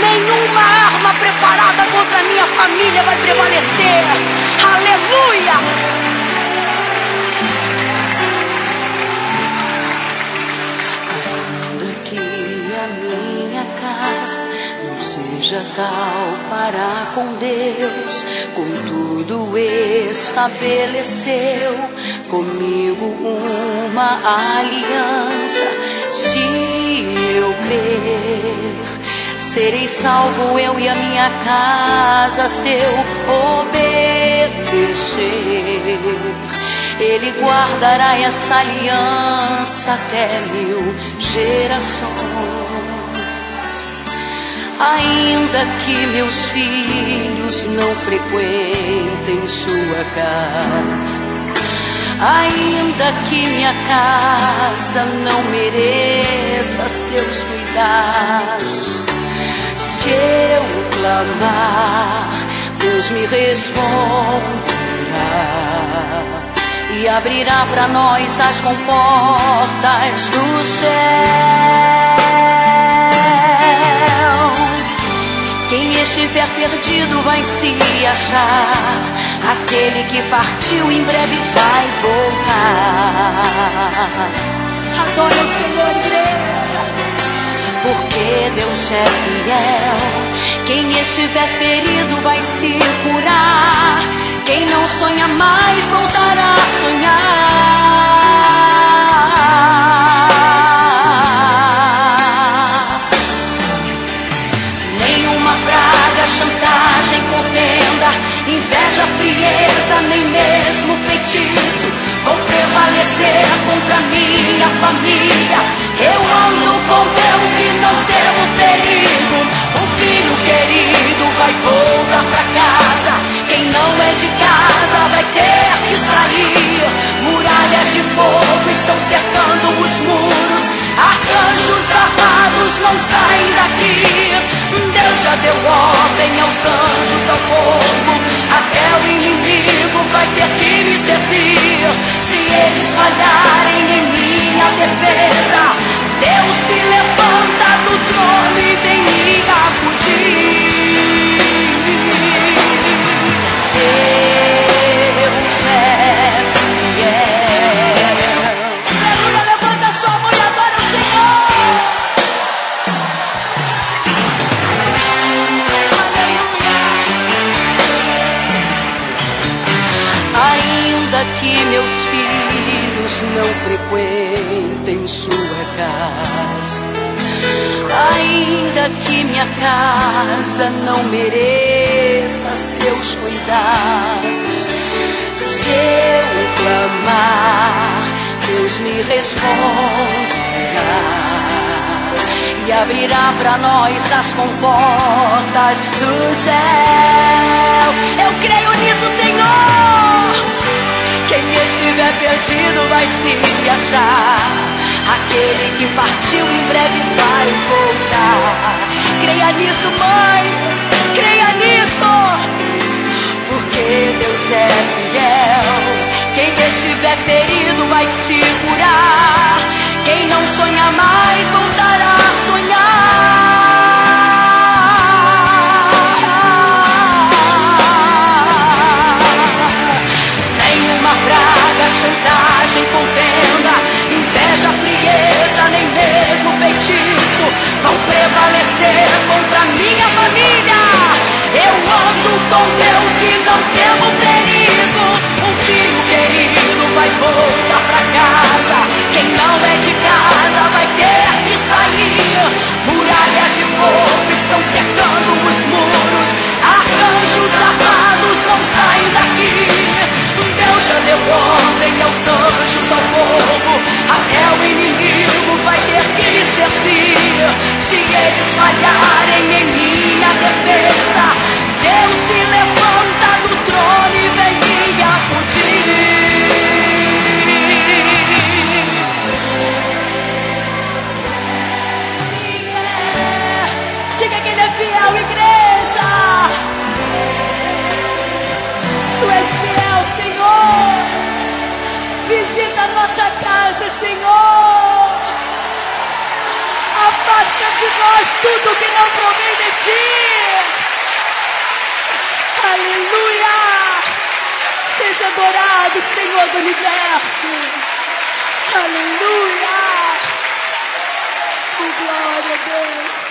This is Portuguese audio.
Nenhuma arma preparada contra a minha família vai prevalecer. Aleluia! seja tal para com Deus, contudo estabeleceu comigo uma aliança. Serei salvo eu e a minha casa, se eu obedecer. Ele guardará essa aliança até mil gerações. Ainda que meus filhos não frequentem sua casa, ainda que minha casa não mereça seus cuidados, se eu clamar, Deus me responderá e abrirá para nós as comportas do céu. Quem estiver perdido vai se achar. Aquele que partiu em breve vai voltar. O Senhor, igreja. Porque Deus é fiel. Quem estiver ferido vai se curar. Quem não sonha mais voltará a sonhar. chantagem, contenda, inveja, frieza, nem mesmo feitiço vão prevalecer contra minha família. Aos anjos, ao povo, até o inimigo vai ter que me servir. Se eles falharem em minha defesa, que meus filhos não frequentem sua casa, ainda que minha casa não mereça seus cuidados, se eu clamar, Deus me responderá e abrirá para nós as comportas do céu. Perdido vai se achar. Aquele que partiu em breve vai voltar. Creia nisso, mãe. Creia nisso. Porque Deus é fiel. Quem estiver ferido vai se que não provém de ti. Aleluia! Seja adorado, Senhor do universo. Aleluia! Oh, glória a Deus.